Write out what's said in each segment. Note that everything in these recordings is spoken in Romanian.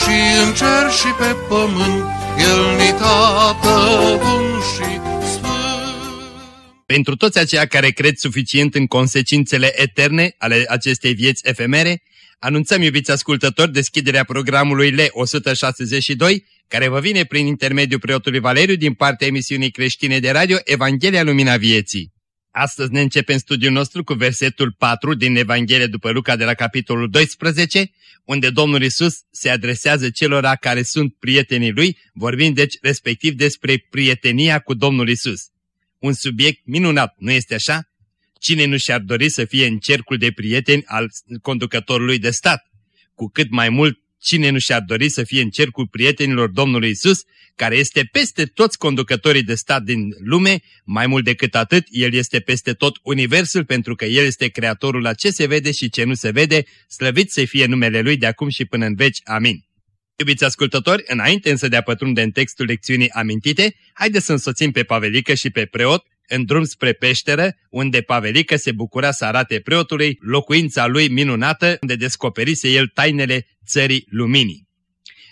și în cer și pe pământ, El ni tată bun și pentru toți aceia care cred suficient în consecințele eterne ale acestei vieți efemere, anunțăm, iubiți ascultători, deschiderea programului L162, care vă vine prin intermediul preotului Valeriu din partea emisiunii creștine de radio Evanghelia Lumina Vieții. Astăzi ne începem studiul nostru cu versetul 4 din Evanghelie după Luca de la capitolul 12, unde Domnul Isus se adresează celor care sunt prietenii Lui, vorbind deci respectiv despre prietenia cu Domnul Isus. Un subiect minunat, nu este așa? Cine nu și-ar dori să fie în cercul de prieteni al conducătorului de stat? Cu cât mai mult, cine nu și-ar dori să fie în cercul prietenilor Domnului Isus, care este peste toți conducătorii de stat din lume, mai mult decât atât, El este peste tot universul, pentru că El este creatorul la ce se vede și ce nu se vede, slăvit să fie numele Lui de acum și până în veci. Amin. Iubiți ascultători, înainte însă de a pătrunde în textul lecțiunii amintite, haideți să însoțim pe Pavelică și pe preot în drum spre peșteră, unde Pavelică se bucura să arate preotului locuința lui minunată, unde descoperise el tainele țării luminii.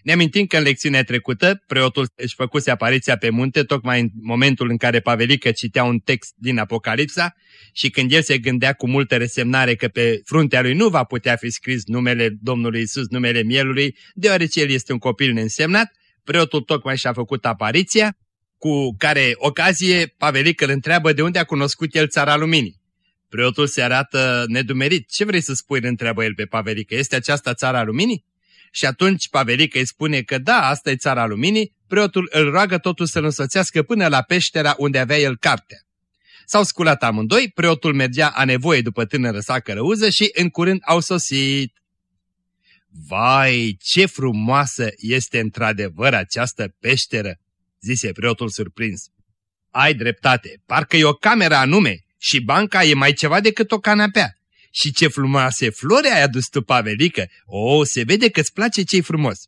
Ne amintim că în lecțiunea trecută preotul își făcuse apariția pe munte tocmai în momentul în care Pavelică citea un text din Apocalipsa și când el se gândea cu multă resemnare că pe fruntea lui nu va putea fi scris numele Domnului Isus, numele mielului, deoarece el este un copil neînsemnat, preotul tocmai și-a făcut apariția, cu care ocazie Pavelică îl întreabă de unde a cunoscut el țara luminii. Preotul se arată nedumerit. Ce vrei să spui, îl întreabă el pe Pavelică, este aceasta țara luminii? Și atunci Pavelică îi spune că da, asta e țara luminii, preotul îl roagă totul să-l însoțească până la peștera unde avea el cartea. S-au sculat amândoi, preotul mergea a nevoie după tânără sa cărăuză și în curând au sosit. Vai, ce frumoasă este într-adevăr această peșteră, zise preotul surprins. Ai dreptate, parcă e o cameră anume și banca e mai ceva decât o canapea. Și ce frumoase flori ai adus tu, Pavelică! O, se vede că-ți place ce frumos!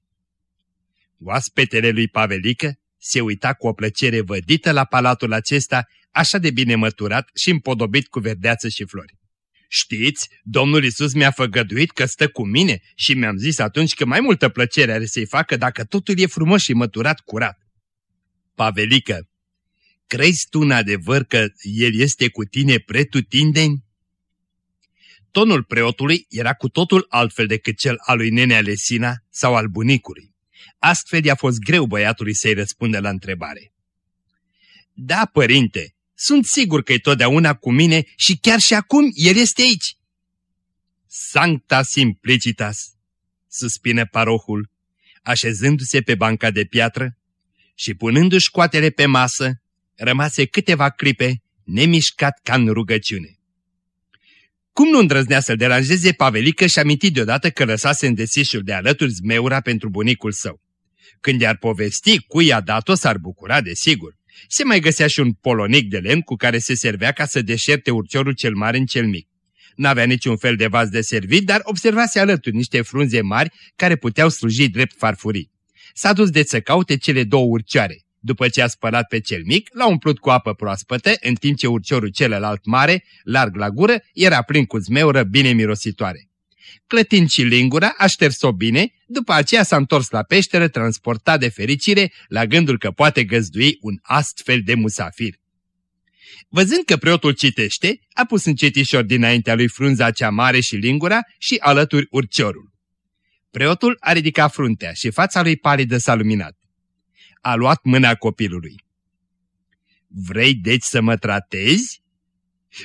Oaspetele lui Pavelică se uita cu o plăcere vădită la palatul acesta, așa de bine măturat și împodobit cu verdeață și flori. Știți, Domnul Isus mi-a făgăduit că stă cu mine și mi-am zis atunci că mai multă plăcere are să-i facă dacă totul e frumos și măturat curat. Pavelică, crezi tu în adevăr că El este cu tine pretutindeni? Tonul preotului era cu totul altfel decât cel al lui nene Alesina sau al bunicului. Astfel i-a fost greu băiatului să-i răspundă la întrebare. Da, părinte, sunt sigur că e totdeauna cu mine și chiar și acum el este aici. Sancta simplicitas, suspină parohul, așezându-se pe banca de piatră și punându-și coatele pe masă, rămase câteva clipe nemișcat ca în rugăciune. Cum nu îndrăznea să-l deranjeze, Pavelică și amintit deodată că lăsase în desișul de alături zmeura pentru bunicul său. Când i-ar povesti cui i-a dat-o, s-ar bucura, desigur. Se mai găsea și un polonic de lemn cu care se servea ca să deșerte urciorul cel mare în cel mic. N-avea niciun fel de vas de servit, dar observase alături niște frunze mari care puteau sluji drept farfurii. S-a dus de să caute cele două urcioare. După ce a spălat pe cel mic, l-a umplut cu apă proaspătă, în timp ce urciorul celălalt mare, larg la gură, era plin cu zmeură bine mirositoare. Clătind și lingura, a șters-o bine, după aceea s-a întors la peșteră, transportat de fericire, la gândul că poate găzdui un astfel de musafir. Văzând că preotul citește, a pus încetișor dinaintea lui frunza cea mare și lingura și alături urciorul. Preotul a ridicat fruntea și fața lui palidă s-a luminat a luat mâna copilului. Vrei deci să mă tratezi?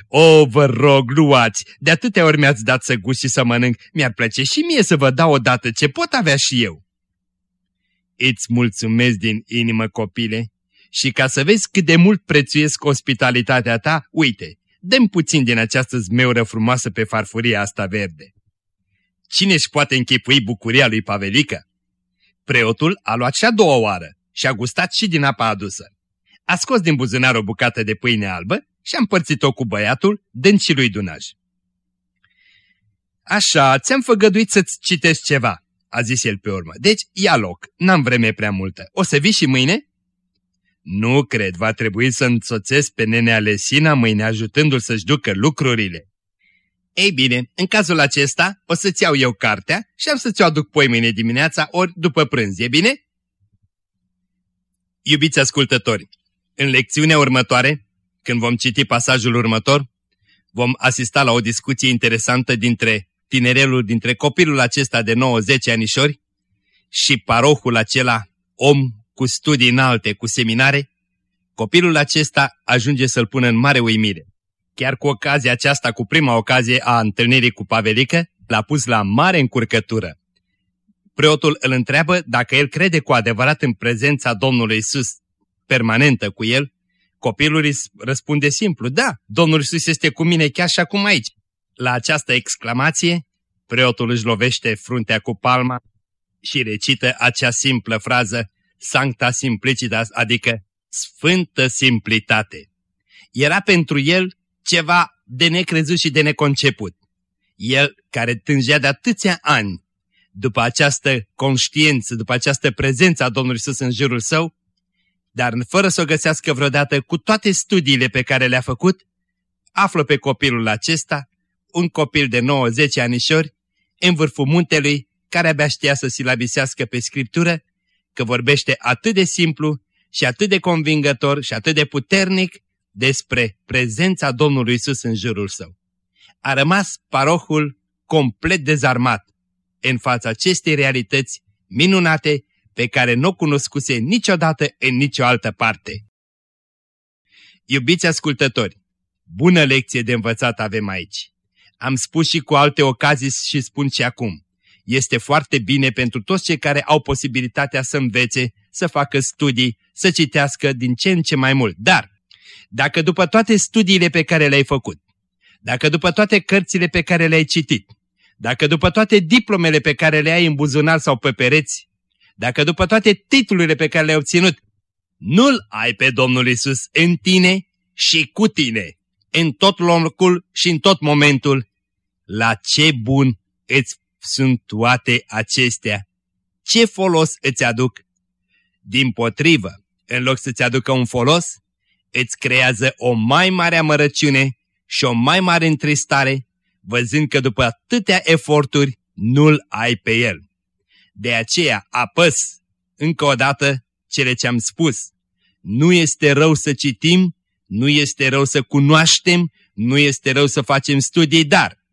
O, vă rog, luați, de atâtea ori mi-ați dat să gust și să mănânc, mi-ar plăce și mie să vă dau odată ce pot avea și eu. Îți mulțumesc din inimă, copile, și ca să vezi cât de mult prețuiesc ospitalitatea ta, uite, dăm puțin din această zmeură frumoasă pe farfuria asta verde. Cine își poate închipui bucuria lui Pavelică? Preotul a luat și a doua oară și a gustat și din apa adusă. A scos din buzunar o bucată de pâine albă și a împărțit-o cu băiatul, dând și lui Dunaj. Așa, ți-am făgăduit să-ți citesc ceva, a zis el pe urmă. Deci, ia loc, n-am vreme prea multă. O să vii și mâine? Nu cred, va trebui să însoțesc pe nene Alesina mâine ajutându-l să-și ducă lucrurile. Ei bine, în cazul acesta o să-ți iau eu cartea și am să-ți o aduc poi mâine dimineața ori după prânz, e bine? Iubiți ascultători, în lecțiunea următoare, când vom citi pasajul următor, vom asista la o discuție interesantă dintre tinerelul, dintre copilul acesta de 9-10 anișori și parohul acela, om cu studii înalte, cu seminare, copilul acesta ajunge să-l pună în mare uimire. Chiar cu ocazia aceasta, cu prima ocazie a întâlnirii cu Pavelică, l-a pus la mare încurcătură. Preotul îl întreabă dacă el crede cu adevărat în prezența Domnului Isus permanentă cu el. Copilul îi răspunde simplu, da, Domnul Isus este cu mine chiar și acum aici. La această exclamație, preotul își lovește fruntea cu palma și recită acea simplă frază, Sancta Simplicitas, adică Sfântă Simplitate. Era pentru el ceva de necrezut și de neconceput. El, care tângea de atâția ani, după această conștiință, după această prezență a Domnului Iisus în jurul său, dar fără să o găsească vreodată cu toate studiile pe care le-a făcut, află pe copilul acesta, un copil de 9-10 anișori, în vârful muntelui, care abia știa să silabisească pe scriptură, că vorbește atât de simplu și atât de convingător și atât de puternic despre prezența Domnului Isus în jurul său. A rămas parohul complet dezarmat în fața acestei realități minunate pe care nu o cunoscuse niciodată în nicio altă parte. Iubiți ascultători, bună lecție de învățat avem aici. Am spus și cu alte ocazii și spun și acum. Este foarte bine pentru toți cei care au posibilitatea să învețe, să facă studii, să citească din ce în ce mai mult. Dar, dacă după toate studiile pe care le-ai făcut, dacă după toate cărțile pe care le-ai citit, dacă după toate diplomele pe care le ai în buzunar sau pe pereți, dacă după toate titlurile pe care le-ai obținut, nu-L ai pe Domnul Isus în tine și cu tine, în tot locul și în tot momentul, la ce bun îți sunt toate acestea? Ce folos îți aduc? Din potrivă, în loc să-ți aducă un folos, îți creează o mai mare amărăciune și o mai mare întristare, văzând că după atâtea eforturi nu-l ai pe el. De aceea apăs încă o dată cele ce am spus. Nu este rău să citim, nu este rău să cunoaștem, nu este rău să facem studii, dar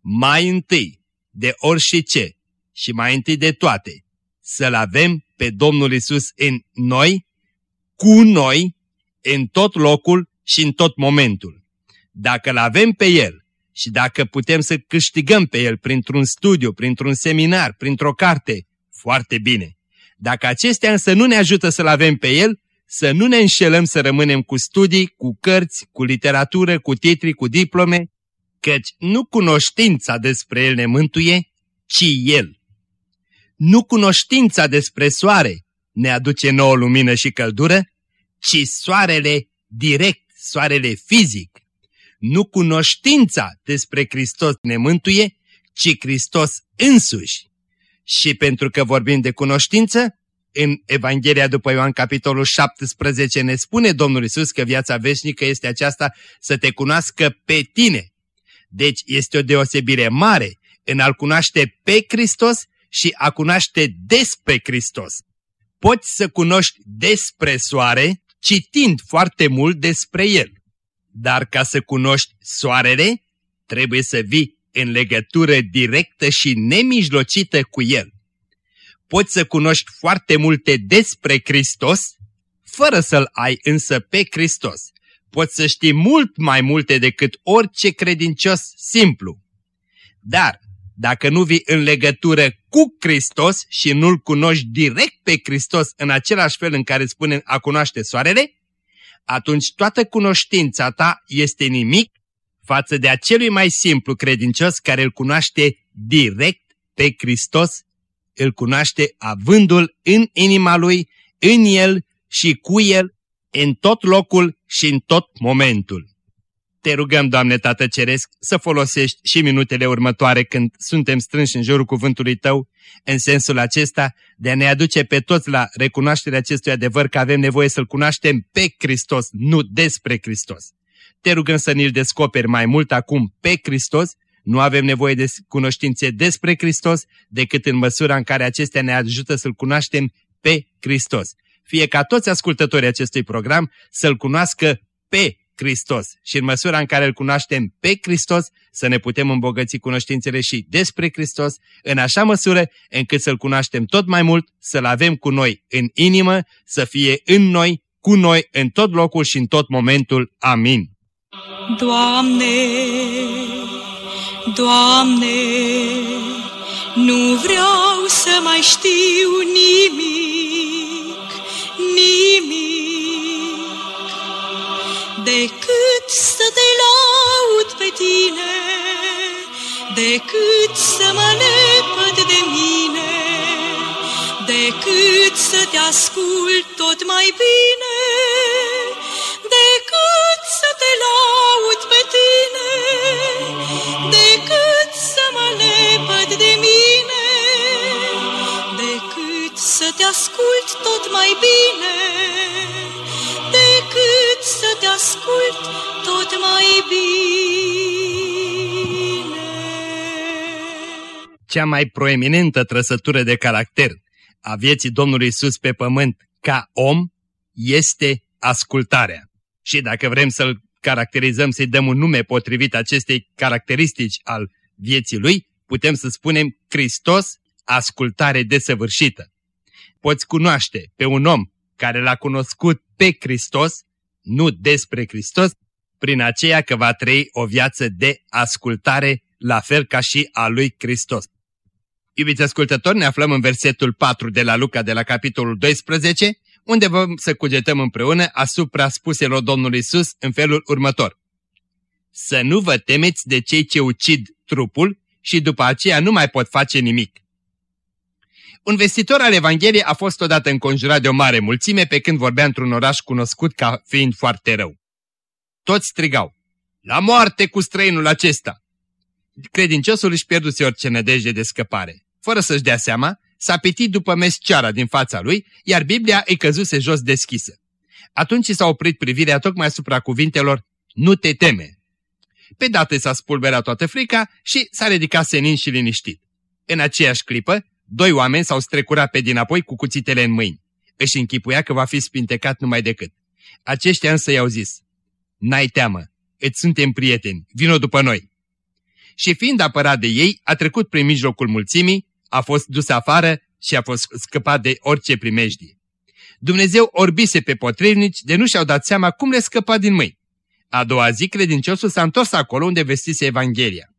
mai întâi, de orice ce și mai întâi de toate, să-L avem pe Domnul Isus în noi, cu noi, în tot locul și în tot momentul. Dacă îl avem pe El și dacă putem să câștigăm pe El printr-un studiu, printr-un seminar, printr-o carte, foarte bine. Dacă acestea însă nu ne ajută să-L avem pe El, să nu ne înșelăm să rămânem cu studii, cu cărți, cu literatură, cu titri, cu diplome, căci nu cunoștința despre El ne mântuie, ci El. Nu cunoștința despre soare ne aduce nouă lumină și căldură, ci soarele direct, soarele fizic. Nu cunoștința despre Hristos ne mântuie, ci Hristos însuși. Și pentru că vorbim de cunoștință, în Evanghelia după Ioan capitolul 17 ne spune Domnul Isus că viața veșnică este aceasta să te cunoască pe tine. Deci este o deosebire mare în a-L cunoaște pe Hristos și a cunoaște despre Hristos. Poți să cunoști despre soare citind foarte mult despre el. Dar ca să cunoști soarele, trebuie să vii în legătură directă și nemijlocită cu el. Poți să cunoști foarte multe despre Hristos, fără să-L ai însă pe Hristos. Poți să știi mult mai multe decât orice credincios simplu. Dar, dacă nu vii în legătură cu Hristos și nu-L cunoști direct pe Hristos în același fel în care spunem a cunoaște soarele, atunci toată cunoștința ta este nimic față de acelui mai simplu credincios care îl cunoaște direct pe Hristos îl cunoaște avându-l în inima lui, în el și cu el, în tot locul și în tot momentul. Te rugăm, Doamne Tată Ceresc, să folosești și minutele următoare când suntem strânși în jurul cuvântului Tău, în sensul acesta de a ne aduce pe toți la recunoașterea acestui adevăr că avem nevoie să-L cunoaștem pe Hristos, nu despre Hristos. Te rugăm să ne-L descoperi mai mult acum pe Hristos, nu avem nevoie de cunoștințe despre Hristos, decât în măsura în care acestea ne ajută să-L cunoaștem pe Hristos. Fie ca toți ascultătorii acestui program să-L cunoască pe Hristos și în măsura în care îl cunoaștem pe Hristos, să ne putem îmbogăți cunoștințele și despre Hristos, în așa măsură încât să-L cunoaștem tot mai mult, să-L avem cu noi în inimă, să fie în noi, cu noi, în tot locul și în tot momentul. Amin. Doamne, Doamne, nu vreau să mai știu nimic, nimic, să te laud pe tine, decât să mă lepăd de mine, decât să te ascult tot mai bine, decât să te laud pe tine, decât să mă lepăd de mine, decât să te ascult tot mai bine, decât să te ascult tot mai bine. Cea mai proeminentă trăsătură de caracter a vieții Domnului Isus pe pământ ca om este ascultarea. Și dacă vrem să-l caracterizăm, să-i dăm un nume potrivit acestei caracteristici al vieții lui, putem să spunem Hristos, ascultare desăvârșită. Poți cunoaște pe un om care l-a cunoscut pe Hristos, nu despre Hristos, prin aceea că va trăi o viață de ascultare, la fel ca și a lui Hristos. Iubiți ascultători, ne aflăm în versetul 4 de la Luca de la capitolul 12, unde vom să cugetăm împreună asupra spuselor Domnului Isus în felul următor. Să nu vă temeți de cei ce ucid trupul și după aceea nu mai pot face nimic. Un vestitor al Evangheliei a fost odată înconjurat de o mare mulțime pe când vorbea într-un oraș cunoscut ca fiind foarte rău. Toți strigau, la moarte cu străinul acesta! Credinciosul își pierduse orice nădejde de scăpare. Fără să-și dea seama, s-a pitit după mesceara din fața lui, iar Biblia îi căzuse jos deschisă. Atunci s-a oprit privirea tocmai asupra cuvintelor, nu te teme. Pe dată s-a spulberat toată frica și s-a ridicat senin și liniștit. În aceeași clipă, doi oameni s-au strecurat pe dinapoi cu cuțitele în mâini. Își închipuia că va fi spintecat numai decât. Aceștia însă i-au zis, N-ai teamă, îți suntem prieteni, vino după noi. Și fiind apărat de ei, a trecut prin mijlocul mulțimii, a fost dus afară și a fost scăpat de orice primejdie. Dumnezeu orbise pe potrivnici de nu și-au dat seama cum le scăpa din mâini. A doua zi, credinciosul s-a întors acolo unde vestise Evanghelia.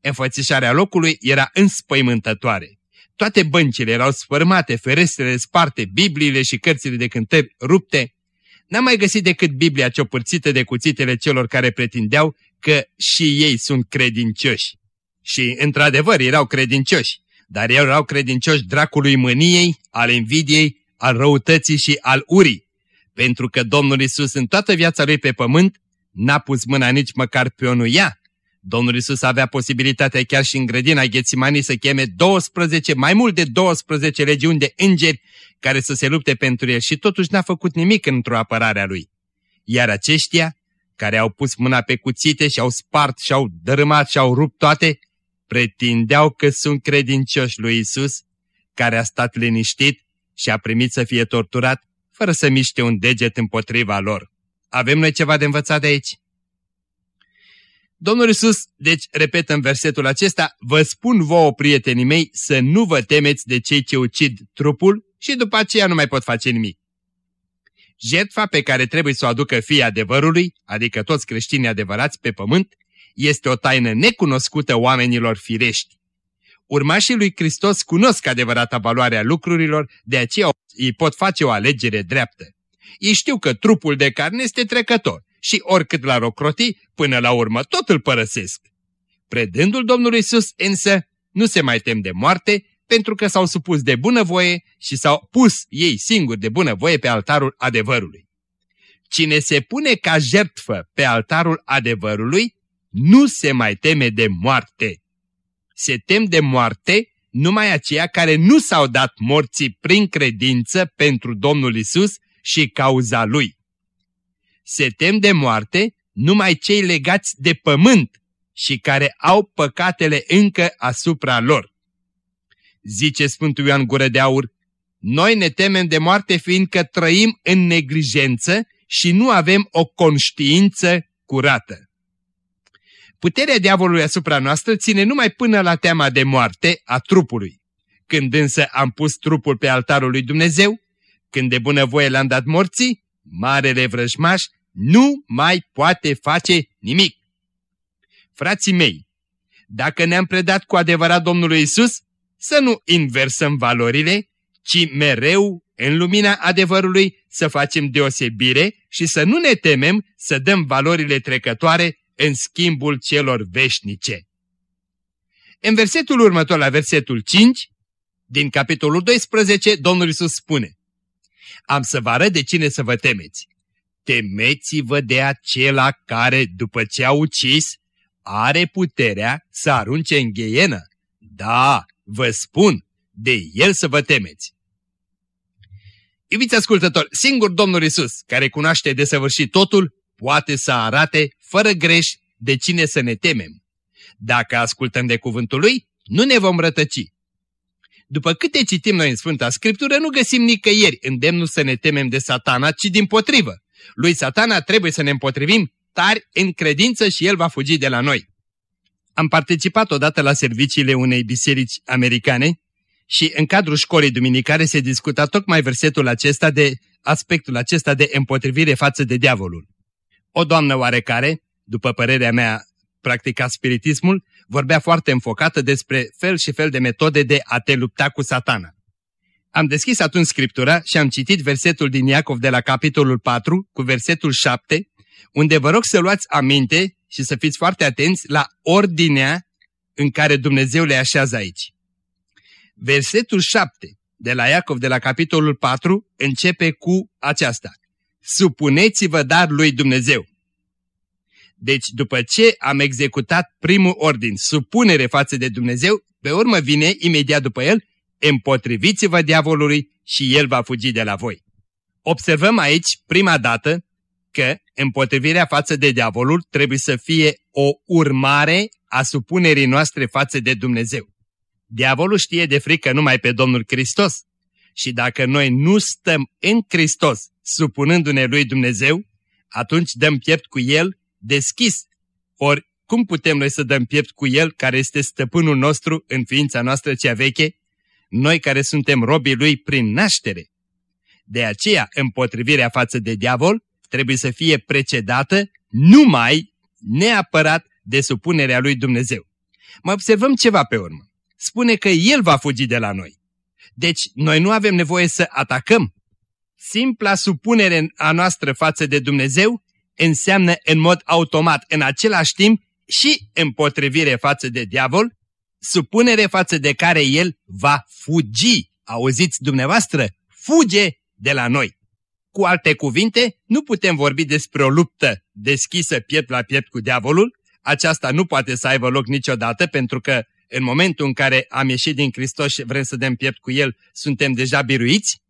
Înfățișarea locului era înspăimântătoare. Toate băncile erau sfărmate, ferestrele sparte, Bibliile și cărțile de cântări rupte. N-am mai găsit decât Biblia ciopărțită de cuțitele celor care pretindeau că și ei sunt credincioși. Și, într-adevăr, erau credincioși, dar erau credincioși dracului mâniei, al invidiei, al răutății și al urii, pentru că Domnul Isus în toată viața lui pe pământ n-a pus mâna nici măcar pe o nuia. Domnul Isus avea posibilitatea chiar și în grădina Ghețimanii să cheme 12, mai mult de 12 legiuni de îngeri care să se lupte pentru el și totuși n-a făcut nimic într-o apărare a lui. Iar aceștia, care au pus mâna pe cuțite și au spart și au dărâmat și au rupt toate, pretindeau că sunt credincioși lui Isus, care a stat liniștit și a primit să fie torturat, fără să miște un deget împotriva lor. Avem noi ceva de învățat de aici? Domnul Isus, deci, repet în versetul acesta, vă spun vouă, prietenii mei, să nu vă temeți de cei ce ucid trupul și după aceea nu mai pot face nimic. Jertfa pe care trebuie să o aducă fii adevărului, adică toți creștinii adevărați pe pământ, este o taină necunoscută oamenilor firești. Urmașii lui Hristos cunosc adevărata valoare a lucrurilor, de aceea îi pot face o alegere dreaptă. Ei știu că trupul de carne este trecător și oricât l-ar ocroti, până la urmă tot îl părăsesc. Predându-l Domnului Iisus însă, nu se mai tem de moarte, pentru că s-au supus de bunăvoie și s-au pus ei singuri de bunăvoie pe altarul adevărului. Cine se pune ca jertfă pe altarul adevărului, nu se mai teme de moarte. Se tem de moarte numai aceia care nu s-au dat morții prin credință pentru Domnul Isus și cauza Lui. Se tem de moarte numai cei legați de pământ și care au păcatele încă asupra lor. Zice Sfântul Ioan Gură de Aur, noi ne temem de moarte fiindcă trăim în neglijență și nu avem o conștiință curată. Puterea diavolului asupra noastră ține numai până la teama de moarte a trupului. Când însă am pus trupul pe altarul lui Dumnezeu, când de bunăvoie l-am dat morții, marele vrăjmaș nu mai poate face nimic. Frații mei, dacă ne-am predat cu adevărat Domnului Isus, să nu inversăm valorile, ci mereu, în lumina adevărului, să facem deosebire și să nu ne temem să dăm valorile trecătoare în schimbul celor veșnice. În versetul următor, la versetul 5, din capitolul 12, Domnul Iisus spune Am să vă arăt de cine să vă temeți. Temeți-vă de acela care, după ce a ucis, are puterea să arunce în gheienă. Da, vă spun, de el să vă temeți. Iubiți ascultători, singur Domnul Isus, care cunoaște desăvârșit totul, poate să arate, fără greș, de cine să ne temem. Dacă ascultăm de cuvântul Lui, nu ne vom rătăci. După câte citim noi în Sfânta Scriptură, nu găsim nicăieri îndemnul să ne temem de satana, ci din potrivă. Lui satana trebuie să ne împotrivim tari în credință și el va fugi de la noi. Am participat odată la serviciile unei biserici americane și în cadrul școlii duminicale se discuta tocmai versetul acesta de aspectul acesta de împotrivire față de diavolul. O doamnă oarecare, după părerea mea, practica spiritismul, vorbea foarte înfocată despre fel și fel de metode de a te lupta cu satana. Am deschis atunci Scriptura și am citit versetul din Iacov de la capitolul 4 cu versetul 7, unde vă rog să luați aminte și să fiți foarte atenți la ordinea în care Dumnezeu le așează aici. Versetul 7 de la Iacov de la capitolul 4 începe cu aceasta. Supuneți-vă dar lui Dumnezeu. Deci după ce am executat primul ordin, supunere față de Dumnezeu, pe urmă vine imediat după el, împotriviți-vă diavolului și el va fugi de la voi. Observăm aici prima dată că împotrivirea față de diavolul trebuie să fie o urmare a supunerii noastre față de Dumnezeu. Diavolul știe de frică numai pe Domnul Hristos și dacă noi nu stăm în Hristos supunându-ne lui Dumnezeu, atunci dăm piept cu El deschis. Ori cum putem noi să dăm piept cu El care este stăpânul nostru în ființa noastră cea veche, noi care suntem robii Lui prin naștere? De aceea, împotrivirea față de diavol trebuie să fie precedată numai neapărat de supunerea lui Dumnezeu. Mai observăm ceva pe urmă. Spune că El va fugi de la noi. Deci, noi nu avem nevoie să atacăm. Simpla supunere a noastră față de Dumnezeu înseamnă în mod automat, în același timp, și împotrivire față de diavol, supunere față de care el va fugi. Auziți dumneavoastră? Fuge de la noi. Cu alte cuvinte, nu putem vorbi despre o luptă deschisă piept la piept cu diavolul, aceasta nu poate să aibă loc niciodată pentru că în momentul în care am ieșit din Hristos și vrem să dăm piept cu El, suntem deja biruiți,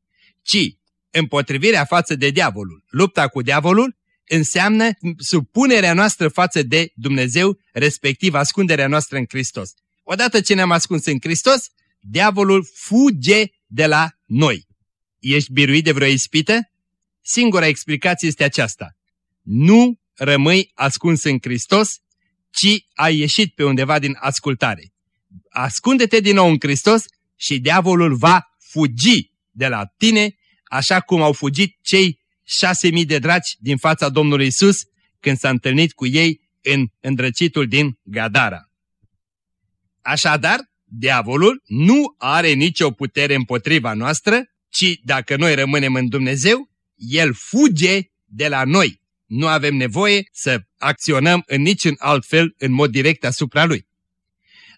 ci împotrivirea față de diavolul, lupta cu diavolul, înseamnă supunerea noastră față de Dumnezeu, respectiv ascunderea noastră în Hristos. Odată ce ne-am ascuns în Hristos, diavolul fuge de la noi. Ești biruit de vreo ispită? Singura explicație este aceasta. Nu rămâi ascuns în Hristos, ci ai ieșit pe undeva din ascultare. Ascunde-te din nou în Hristos și diavolul va fugi de la tine, așa cum au fugit cei șase mii de draci din fața Domnului Isus când s-a întâlnit cu ei în îndrăcitul din Gadara. Așadar, diavolul nu are nicio putere împotriva noastră, ci dacă noi rămânem în Dumnezeu, el fuge de la noi. Nu avem nevoie să acționăm în niciun alt fel în mod direct asupra lui.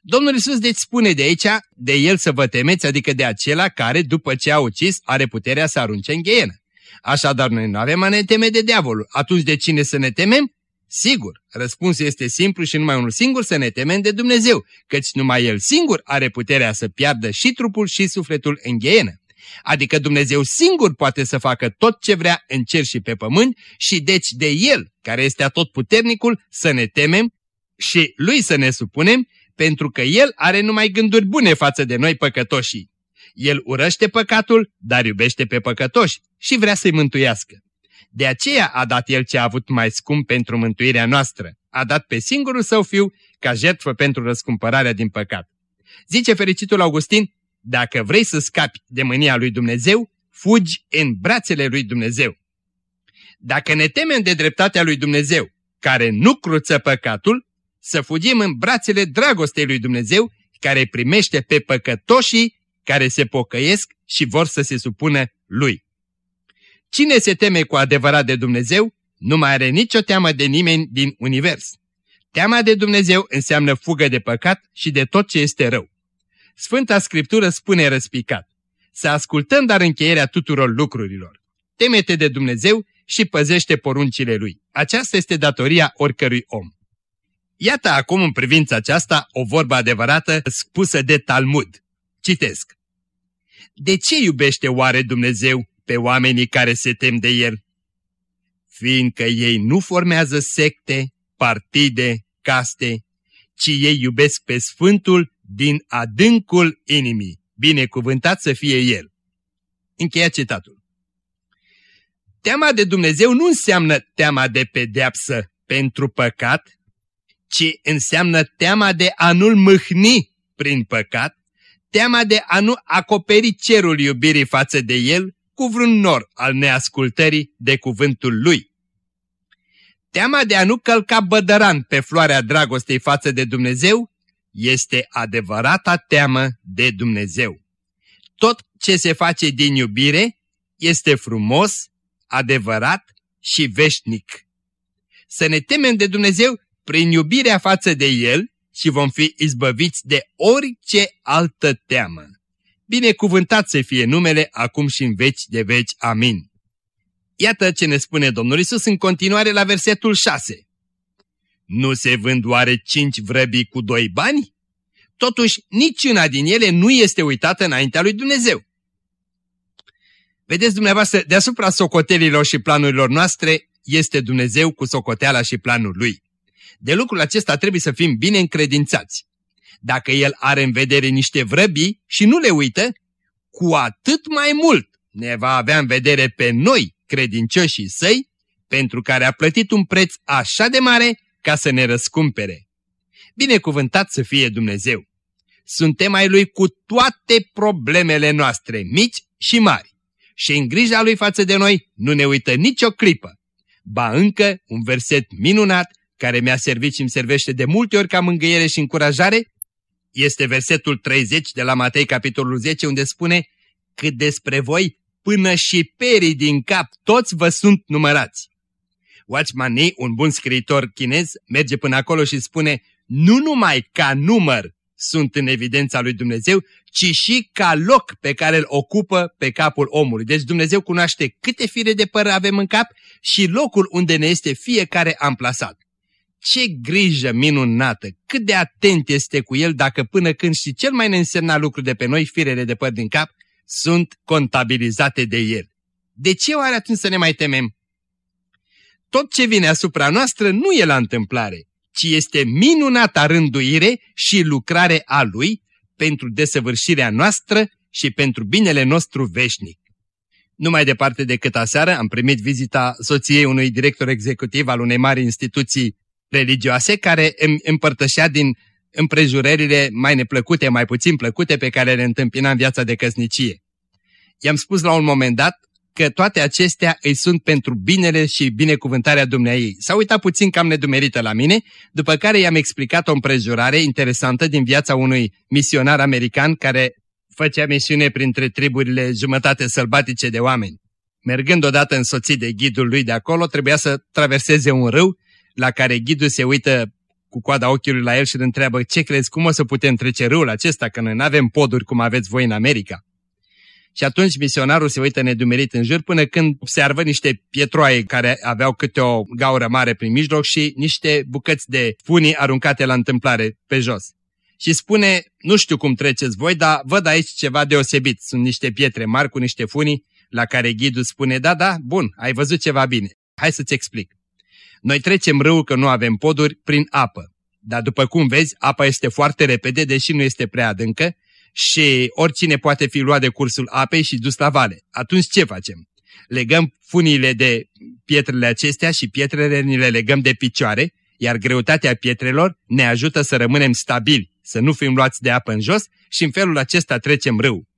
Domnul Isus deci spune de aici, de el să vă temeți, adică de acela care, după ce a ucis, are puterea să arunce în gheienă. Așadar, noi nu avem a ne teme de diavolul. Atunci de cine să ne temem? Sigur, răspunsul este simplu și numai unul singur să ne temem de Dumnezeu, căci numai El singur are puterea să piardă și trupul și sufletul în gheienă. Adică Dumnezeu singur poate să facă tot ce vrea în cer și pe pământ și deci de El, care este atotputernicul, să ne temem și Lui să ne supunem, pentru că El are numai gânduri bune față de noi păcătoșii. El urăște păcatul, dar iubește pe păcătoși și vrea să-i mântuiască. De aceea a dat El ce a avut mai scump pentru mântuirea noastră. A dat pe singurul său fiu ca jertfă pentru răscumpărarea din păcat. Zice fericitul Augustin, dacă vrei să scapi de mânia lui Dumnezeu, fugi în brațele lui Dumnezeu. Dacă ne temem de dreptatea lui Dumnezeu, care nu cruță păcatul, să fugim în brațele dragostei lui Dumnezeu, care primește pe păcătoșii care se pocăiesc și vor să se supună lui. Cine se teme cu adevărat de Dumnezeu, nu mai are nicio teamă de nimeni din univers. Teama de Dumnezeu înseamnă fugă de păcat și de tot ce este rău. Sfânta Scriptură spune răspicat, să ascultăm dar încheierea tuturor lucrurilor. Temete de Dumnezeu și păzește poruncile Lui. Aceasta este datoria oricărui om. Iată acum în privința aceasta o vorbă adevărată spusă de Talmud. Citesc. De ce iubește oare Dumnezeu pe oamenii care se tem de El? Fiindcă ei nu formează secte, partide, caste, ci ei iubesc pe Sfântul din adâncul inimii. Binecuvântat să fie El. Încheia citatul. Teama de Dumnezeu nu înseamnă teama de pedeapsă pentru păcat, ci înseamnă teama de a nu-L mâhni prin păcat, teama de a nu acoperi cerul iubirii față de El cu vreun nor al neascultării de cuvântul Lui. Teama de a nu călca bădăran pe floarea dragostei față de Dumnezeu este adevărata teamă de Dumnezeu. Tot ce se face din iubire este frumos, adevărat și veșnic. Să ne temem de Dumnezeu prin iubirea față de El și vom fi izbăviți de orice altă teamă. Binecuvântat să fie numele acum și în veci de veci. Amin. Iată ce ne spune Domnul Isus în continuare la versetul 6. Nu se vând oare cinci vrăbii cu doi bani? Totuși, niciuna din ele nu este uitată înaintea lui Dumnezeu. Vedeți dumneavoastră, deasupra socotelilor și planurilor noastre este Dumnezeu cu socoteala și planul Lui. De lucrul acesta trebuie să fim bine încredințați. Dacă El are în vedere niște vrăbii și nu le uită, cu atât mai mult ne va avea în vedere pe noi, credincioșii săi, pentru care a plătit un preț așa de mare ca să ne răscumpere. Binecuvântat să fie Dumnezeu! Suntem ai Lui cu toate problemele noastre, mici și mari. Și în grija Lui față de noi nu ne uită nicio clipă. Ba încă un verset minunat care mi-a servit și îmi servește de multe ori ca mângâiere și încurajare, este versetul 30 de la Matei, capitolul 10, unde spune Cât despre voi, până și perii din cap, toți vă sunt numărați. Watchman Nee, un bun scriitor chinez, merge până acolo și spune Nu numai ca număr sunt în evidența lui Dumnezeu, ci și ca loc pe care îl ocupă pe capul omului. Deci Dumnezeu cunoaște câte fire de păr avem în cap și locul unde ne este fiecare amplasat. Ce grijă minunată! Cât de atent este cu el dacă până când și cel mai neînsemnat lucru de pe noi, firele de păr din cap, sunt contabilizate de el. De ce oare atunci să ne mai temem? Tot ce vine asupra noastră nu e la întâmplare, ci este minunata rânduire și lucrare a lui pentru desăvârșirea noastră și pentru binele nostru veșnic. Nu mai departe decât aseară am primit vizita soției unui director executiv al unei mari instituții religioase care îmi împărtășea din împrejurările mai neplăcute, mai puțin plăcute pe care le întâmpina în viața de căsnicie. I-am spus la un moment dat că toate acestea îi sunt pentru binele și binecuvântarea Dumneaei. S-a uitat puțin cam nedumerită la mine, după care i-am explicat o împrejurare interesantă din viața unui misionar american care făcea misiune printre triburile jumătate sălbatice de oameni. Mergând odată însoțit de ghidul lui de acolo, trebuia să traverseze un râu la care ghidul se uită cu coada ochiului la el și îl întreabă ce crezi, cum o să putem trece râul acesta, că noi nu avem poduri cum aveți voi în America. Și atunci misionarul se uită nedumerit în jur până când observă niște pietroaie care aveau câte o gaură mare prin mijloc și niște bucăți de funii aruncate la întâmplare pe jos. Și spune, nu știu cum treceți voi, dar văd aici ceva deosebit. Sunt niște pietre mari cu niște funii la care ghidul spune, da, da, bun, ai văzut ceva bine. Hai să-ți explic. Noi trecem râul că nu avem poduri prin apă. Dar după cum vezi, apa este foarte repede, deși nu este prea adâncă, și oricine poate fi luat de cursul apei și dus la vale. Atunci ce facem? Legăm funiile de pietrele acestea și pietrele ni le legăm de picioare, iar greutatea pietrelor ne ajută să rămânem stabili, să nu fim luați de apă în jos și în felul acesta trecem râu.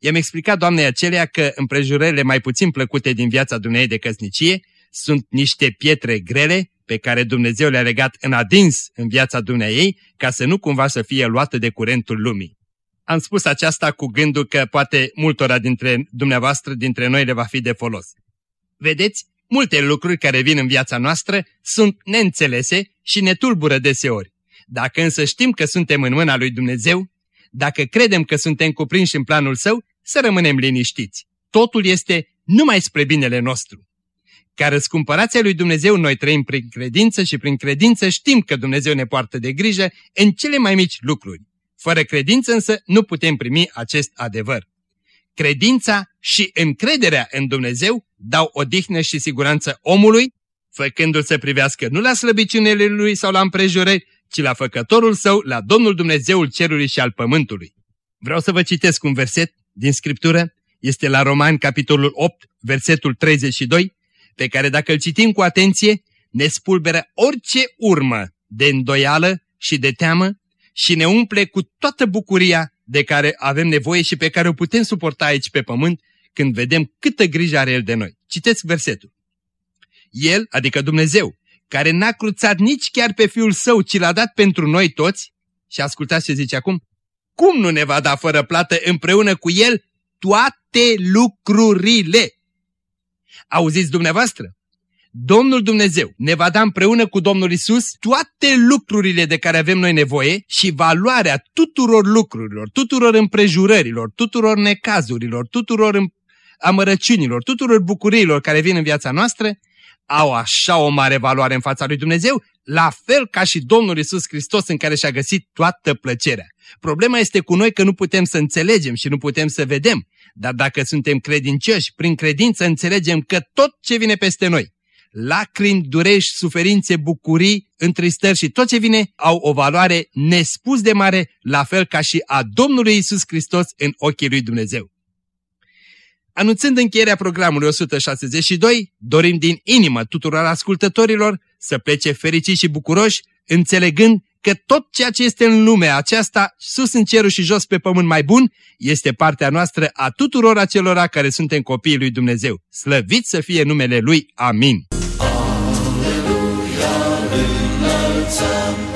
I-am explicat doamnei acelea că împrejurările mai puțin plăcute din viața dumneei de căsnicie sunt niște pietre grele pe care Dumnezeu le-a legat în adins în viața dumneei ca să nu cumva să fie luată de curentul lumii. Am spus aceasta cu gândul că poate multora dintre dumneavoastră, dintre noi, le va fi de folos. Vedeți, multe lucruri care vin în viața noastră sunt neînțelese și ne tulbură deseori. Dacă însă știm că suntem în mâna lui Dumnezeu, dacă credem că suntem cuprinși în planul său, să rămânem liniștiți. Totul este numai spre binele nostru. Ca răscumpărația lui Dumnezeu noi trăim prin credință și prin credință știm că Dumnezeu ne poartă de grijă în cele mai mici lucruri. Fără credință însă nu putem primi acest adevăr. Credința și încrederea în Dumnezeu dau odihnă și siguranță omului, făcându-l să privească nu la slăbiciunile lui sau la împrejurări, ci la făcătorul său, la Domnul Dumnezeul cerului și al pământului. Vreau să vă citesc un verset din Scriptură, este la Romani, capitolul 8, versetul 32, pe care dacă îl citim cu atenție, ne spulberă orice urmă de îndoială și de teamă și ne umple cu toată bucuria de care avem nevoie și pe care o putem suporta aici pe pământ când vedem câtă grijă are El de noi. Citeți versetul. El, adică Dumnezeu, care n-a cruțat nici chiar pe Fiul Său, ci l-a dat pentru noi toți, și ascultați ce zice acum, cum nu ne va da fără plată împreună cu El toate lucrurile? Auziți dumneavoastră? Domnul Dumnezeu ne va da împreună cu Domnul Isus toate lucrurile de care avem noi nevoie și valoarea tuturor lucrurilor, tuturor împrejurărilor, tuturor necazurilor, tuturor amărăciunilor, tuturor bucuriilor care vin în viața noastră, au așa o mare valoare în fața lui Dumnezeu, la fel ca și Domnul Isus Hristos în care și-a găsit toată plăcerea. Problema este cu noi că nu putem să înțelegem și nu putem să vedem, dar dacă suntem credincioși, prin credință înțelegem că tot ce vine peste noi, lacrimi, durești, suferințe, bucurii, întristări și tot ce vine au o valoare nespus de mare, la fel ca și a Domnului Isus Hristos în ochii lui Dumnezeu. Anunțând încheierea programului 162, dorim din inimă tuturor ascultătorilor să plece fericiți și bucuroși, înțelegând că tot ceea ce este în lumea aceasta, sus în cerul și jos pe pământ mai bun, este partea noastră a tuturor acelora care suntem copiii lui Dumnezeu. Slăvit să fie numele Lui. Amin. zilnic mai